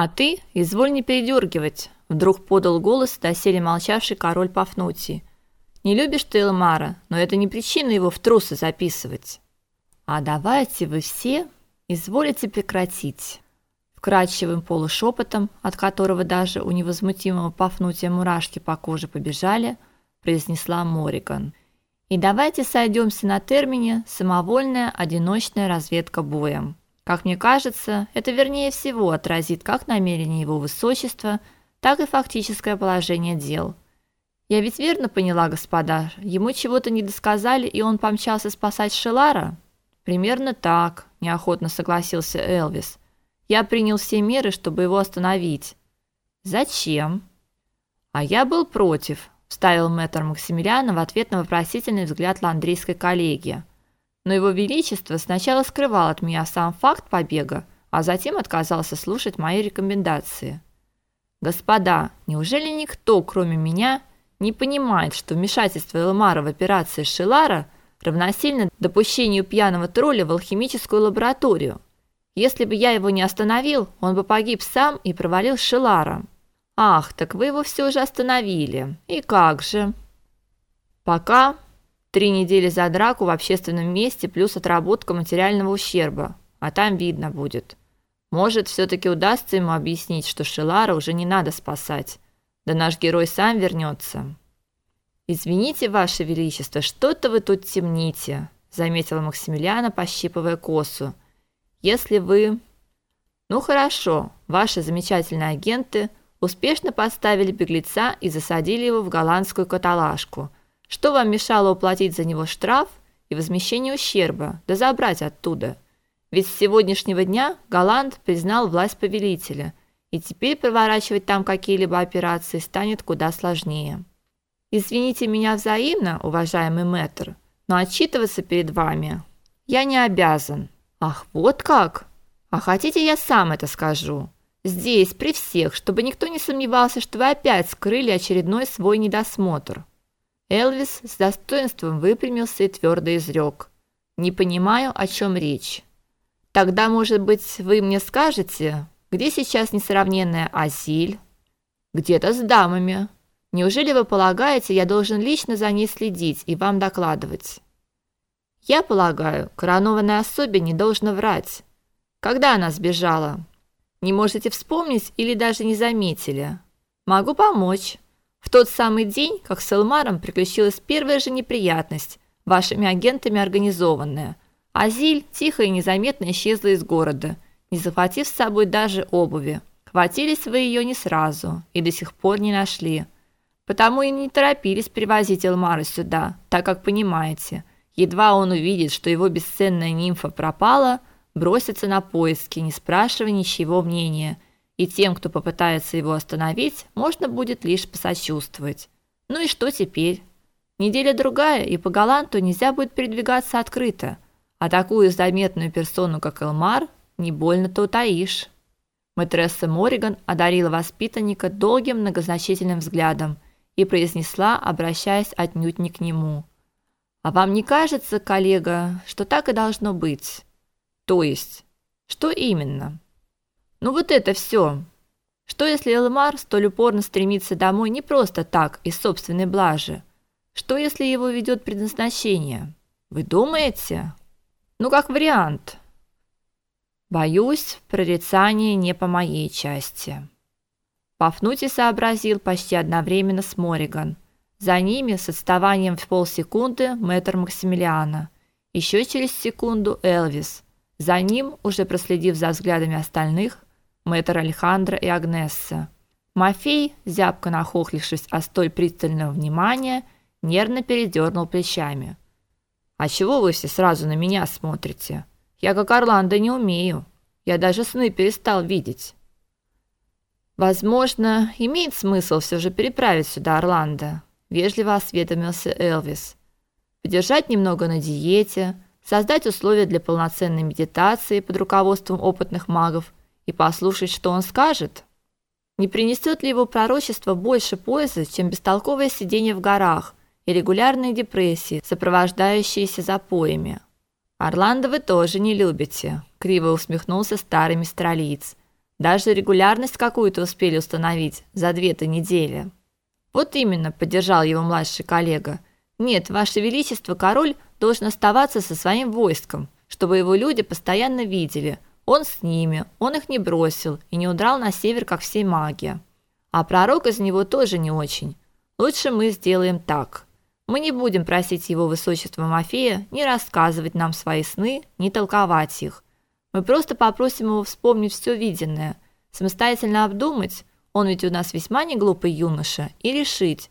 А ты изволь не передергивать, вдруг подал голос доселе молчавший король Пафнутий. Не любишь ты Элмара, но это не причина его в трусы записывать. А давайте вы все изволите прекратить. Вкрадчивым полушепотом, от которого даже у невозмутимого Пафнутия мурашки по коже побежали, произнесла Мориган. И давайте сойдемся на термине самовольная одиночная разведка боем. Как мне кажется, это вернее всего отразит как намерение его высочества, так и фактическое положение дел. Я ведь верно поняла, господа, ему чего-то не досказали, и он помчался спасать Шелара? Примерно так, неохотно согласился Элвис. Я принял все меры, чтобы его остановить. Зачем? А я был против, вставил мэтр Максимилиана в ответ на вопросительный взгляд ландрийской коллеги. Но его величество сначала скрывал от меня сам факт побега, а затем отказался слушать мои рекомендации. Господа, неужели никто, кроме меня, не понимает, что вмешательство Элмара в операции Шилара равносильно допущению пьяного тролля в алхимическую лабораторию? Если бы я его не остановил, он бы погиб сам и провалил Шилара. Ах, так вы его все же остановили. И как же? Пока три недели за драку в общественном месте плюс отработка материального ущерба, а там видно будет. Может, все таки удастся ему объяснить, что Шелара уже не надо спасать. Да наш герой сам вернется. Извините, ваше величество, что-то вы тут темните, заметила Максимилиана, пощипывая косу. Если вы Ну хорошо, ваши замечательные агенты успешно поставили беглеца и засадили его в голландскую каталажку. Что вам мешало уплатить за него штраф и возмещение ущерба, да забрать оттуда? Ведь с сегодняшнего дня Голланд признал власть повелителя, и теперь проворачивать там какие-либо операции станет куда сложнее. Извините меня взаимно, уважаемый мэтр, но отчитываться перед вами я не обязан. Ах, вот как? А хотите, я сам это скажу? Здесь, при всех, чтобы никто не сомневался, что вы опять скрыли очередной свой недосмотр. Элвис с достоинством выпрямился и твердо изрек. Не понимаю, о чем речь. Тогда, может быть, вы мне скажете, где сейчас несравненная Азиль? Где-то с дамами. Неужели вы полагаете, я должен лично за ней следить и вам докладывать? Я полагаю, коронованная особе не должна врать. Когда она сбежала? Не можете вспомнить или даже не заметили? Могу помочь. В тот самый день, как с Элмаром приключилась первая же неприятность, вашими агентами организованная. Азиль тихо и незаметно исчезла из города, не захватив с собой даже обуви. Хватились вы ее не сразу и до сих пор не нашли. Потому и не торопились привозить Элмара сюда, так как понимаете, едва он увидит, что его бесценная нимфа пропала, бросится на поиски, не спрашивая ничего мнения, и тем, кто попытается его остановить, можно будет лишь посочувствовать. Ну и что теперь? Неделя другая, и по Галанту нельзя будет передвигаться открыто, а такую заметную персону, как Элмар, не больно-то утаишь. Мэтресса Мориган одарила воспитанника долгим многозначительным взглядом и произнесла, обращаясь отнюдь не к нему: "А вам не кажется, коллега, что так и должно быть?" То есть, что именно? Ну вот это все. Что если Элмар столь упорно стремится домой не просто так, из собственной блажи? Что если его ведет предназначение? Вы думаете? Ну как вариант. Боюсь, прорицание не по моей части. Пафнутий сообразил почти одновременно с Мориган. За ними с отставанием в полсекунды мэтр Максимилиана. Еще через секунду Элвис – за ним, уже проследив за взглядами остальных, мэтр Алехандро и Агнесса. Мафей, зябко нахохлившись от столь пристального внимания, нервно передернул плечами. «А чего вы все сразу на меня смотрите? Я как Орландо не умею. Я даже сны перестал видеть». «Возможно, имеет смысл все же переправить сюда Орландо», – вежливо осведомился Элвис. «Подержать немного на диете, создать условия для полноценной медитации под руководством опытных магов и послушать, что он скажет. Не принесет ли его пророчество больше пользы, чем бестолковое сидение в горах и регулярные депрессии, сопровождающиеся запоями? Орландо вы тоже не любите, криво усмехнулся старый мистралиец. Даже регулярность какую-то успели установить за две-то недели. Вот именно, поддержал его младший коллега. Нет, ваше величество, король должен оставаться со своим войском, чтобы его люди постоянно видели. Он с ними, он их не бросил и не удрал на север, как все маги. А пророк из него тоже не очень. Лучше мы сделаем так. Мы не будем просить его высочество Мафея ни рассказывать нам свои сны, ни толковать их. Мы просто попросим его вспомнить все виденное, самостоятельно обдумать, он ведь у нас весьма не глупый юноша, и решить,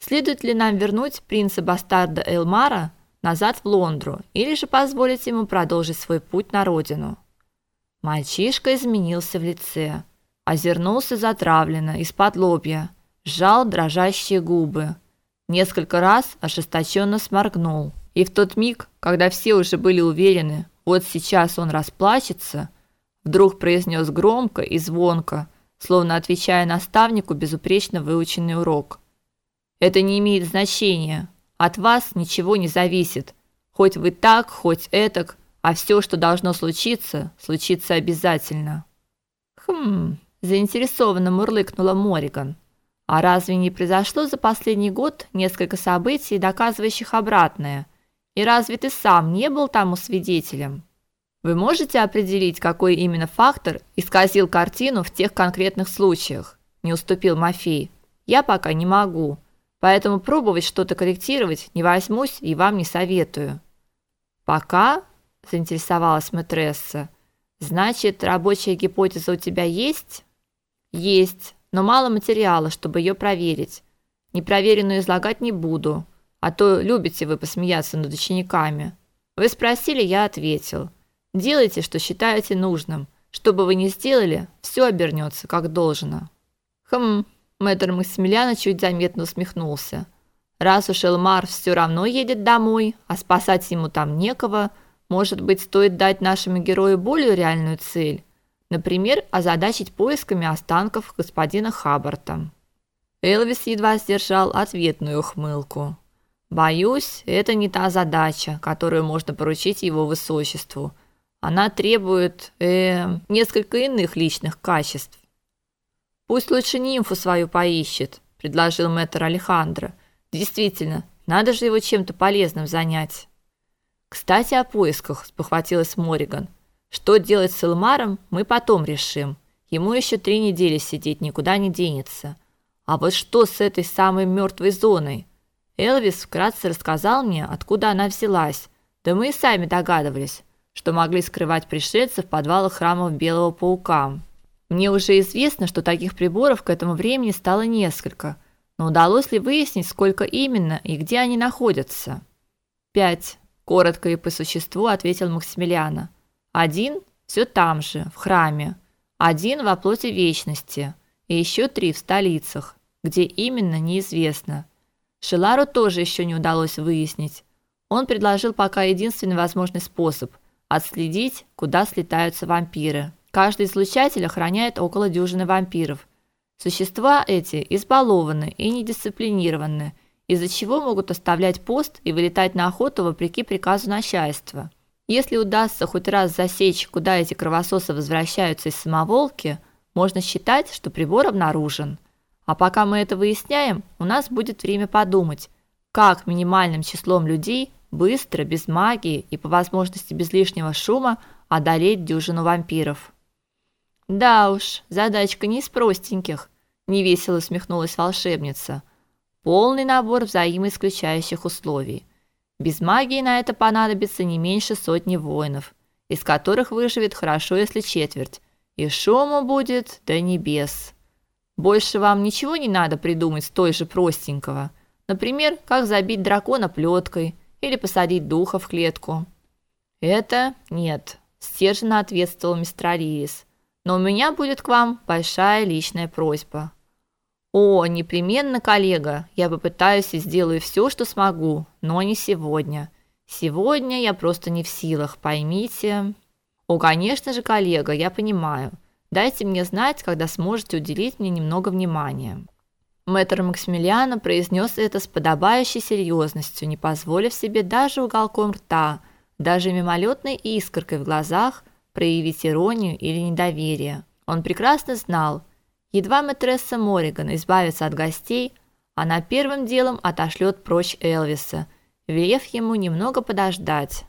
следует ли нам вернуть принца-бастарда Элмара назад в Лондру или же позволить ему продолжить свой путь на родину. Мальчишка изменился в лице, озернулся затравленно из-под лобья, сжал дрожащие губы, несколько раз ожесточенно сморгнул. И в тот миг, когда все уже были уверены, вот сейчас он расплачется, вдруг произнес громко и звонко, словно отвечая наставнику безупречно выученный урок. Это не имеет значения. От вас ничего не зависит. Хоть вы так, хоть этак, а все, что должно случиться, случится обязательно. Хм, заинтересованно мурлыкнула Мориган. А разве не произошло за последний год несколько событий, доказывающих обратное? И разве ты сам не был тому свидетелем? Вы можете определить, какой именно фактор исказил картину в тех конкретных случаях? Не уступил Мафей. Я пока не могу. Поэтому пробовать что-то корректировать не возьмусь и вам не советую. Пока заинтересовалась матресса. Значит, рабочая гипотеза у тебя есть? Есть, но мало материала, чтобы ее проверить. Непроверенную излагать не буду. А то любите вы посмеяться над учениками. Вы спросили, я ответил. Делайте, что считаете нужным. Что бы вы ни сделали, все обернется как должно. Хм, мэтр Максимилиан чуть заметно усмехнулся. Раз уж Элмар все равно едет домой, а спасать ему там некого, может быть, стоит дать нашему герою более реальную цель. Например, озадачить поисками останков господина Хаббарта. Элвис едва сдержал ответную ухмылку. Боюсь, это не та задача, которую можно поручить его высочеству. Она требует э несколько иных личных качеств. Пусть лучше нимфу свою поищет, предложил мэтр Алехандро. Действительно, надо же его чем-то полезным занять. Кстати, о поисках, спохватилась Мориган. Что делать с Элмаром, мы потом решим. Ему еще три недели сидеть никуда не денется. А вот что с этой самой мертвой зоной? Элвис вкратце рассказал мне, откуда она взялась. Да мы и сами догадывались, что могли скрывать пришельцы в подвалах храмов Белого паука. Мне уже известно, что таких приборов к этому времени стало несколько, но удалось ли выяснить, сколько именно и где они находятся? Пять. Коротко и по существу ответил Максимилиана. Один все там же, в храме. Один во плоти вечности. И еще три в столицах, где именно неизвестно. Шелару тоже еще не удалось выяснить. Он предложил пока единственный возможный способ отследить, куда слетаются вампиры. Каждый излучатель охраняет около дюжины вампиров. Существа эти избалованы и недисциплинированы, из-за чего могут оставлять пост и вылетать на охоту вопреки приказу начальства. Если удастся хоть раз засечь, куда эти кровососы возвращаются из самоволки, можно считать, что прибор обнаружен. А пока мы это выясняем, у нас будет время подумать, как минимальным числом людей быстро, без магии и по возможности без лишнего шума одолеть дюжину вампиров. Да уж, задачка не из простеньких, невесело усмехнулась волшебница. Полный набор взаимоисключающих условий. Без магии на это понадобится не меньше сотни воинов, из которых выживет хорошо, если четверть, и шуму будет до небес. Больше вам ничего не надо придумать столь же простенького. Например, как забить дракона плеткой или посадить духа в клетку. Это нет, стерженно ответствовал мистер Арис. Но у меня будет к вам большая личная просьба. О, непременно, коллега. Я попытаюсь и сделаю все, что смогу, но не сегодня. Сегодня я просто не в силах, поймите. О, конечно же, коллега, я понимаю. Дайте мне знать, когда сможете уделить мне немного внимания. Мэтр Максимилиано произнес это с подобающей серьезностью, не позволив себе даже уголком рта, даже мимолетной искоркой в глазах проявить иронию или недоверие. Он прекрасно знал, едва мэтресса Мориган избавится от гостей, она первым делом отошлет прочь Элвиса, велев ему немного подождать,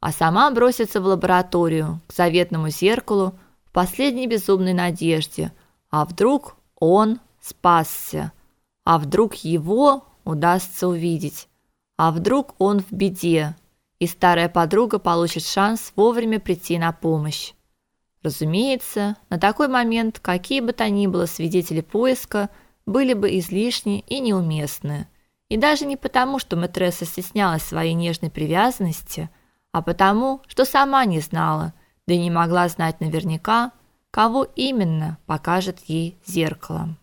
а сама бросится в лабораторию к заветному зеркалу в последней безумной надежде, а вдруг он спасся, а вдруг его удастся увидеть, а вдруг он в беде, и старая подруга получит шанс вовремя прийти на помощь. Разумеется, на такой момент какие бы то ни было свидетели поиска были бы излишни и неуместны. И даже не потому, что матресса стеснялась своей нежной привязанности, а потому, что сама не знала, да и не могла знать наверняка, кого именно покажет ей зеркало.